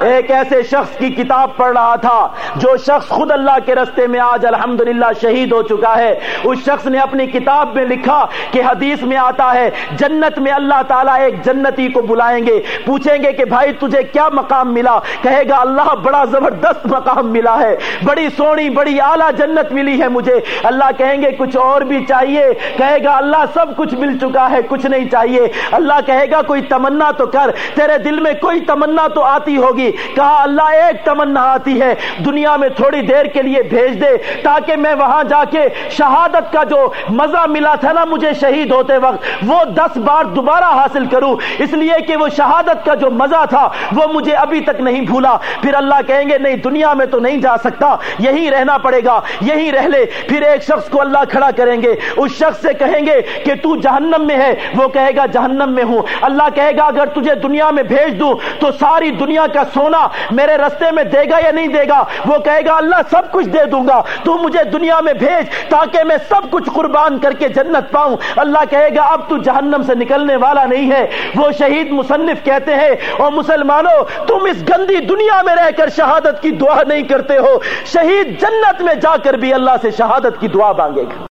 ایک ایسے شخص کی کتاب پڑھ رہا تھا جو شخص خود اللہ کے رستے میں آج الحمدللہ شہید ہو چکا ہے، اس شخص نے اپنی کتاب میں لکھا کہ حدیث میں آتا ہے، جنت میں اللہ تعالیٰ ایک جنتی کو بلائیں گے، پوچھیں گے کہ بھائی تجھے کیا مقام ملا؟ کہے گا، اللہ بڑا زبردست مقام ملا ہے، بڑی سونی، بڑی اعلیٰ جنت ملی ہے مجھے۔ اللہ کہیں گے، کچھ اور بھی چاہیے۔ کہے گا، اللہ سب کچھ مل چکا ہے، کچھ نہیں چاہیے۔ اللہ کہے گا، کوئی تمنا تو کر، تیرے دل میں کوئی تمنا تو آتی ہوگی۔ کہا، اللہ ایک تمنا آتی ہے، دنیا دنیا میں تھوڑی دیر کے لیے بھیج دے تاکہ میں وہاں جا کے شہادت کا جو مزہ ملا تھا نا مجھے شہید ہوتے وقت، وہ دس بار دوبارہ حاصل کروں۔ اس لیے کہ وہ شہادت کا جو مزہ تھا، وہ مجھے ابھی تک نہیں بھولا۔ پھر اللہ کہیں گے، نہیں، دنیا میں تو نہیں جا سکتا۔ یہی رہنا پڑے گا، یہی رہ لے۔ پھر ایک شخص کو اللہ کھڑا کریں گے۔ اس شخص سے کہیں گے کہ تو جہنم میں ہے۔ وہ کہے گا، جہنم میں ہوں۔ اللہ کہے گا، اگر تجھے دنیا میں بھیج دوں تو ساری دنیا کا سونا میرے رستے میں دے گا یا نہیں دے گا؟ وہ کہے گا، اللہ سب کچھ دے دوں گا، تو مجھے دنیا میں بھیج تاکہ میں سب کچھ قربان کر کے جنت پاؤں. اللہ کہے گا، اب تو جہنم سے نکلنے والا نہیں ہے۔ وہ شہید مصنف کہتے ہیں اور مسلمانوں، تم اس گندی دنیا میں رہ کر شہادت کی دعا نہیں کرتے ہو۔ شہید جنت میں جا کر بھی اللہ سے شہادت کی دعا مانگے گا۔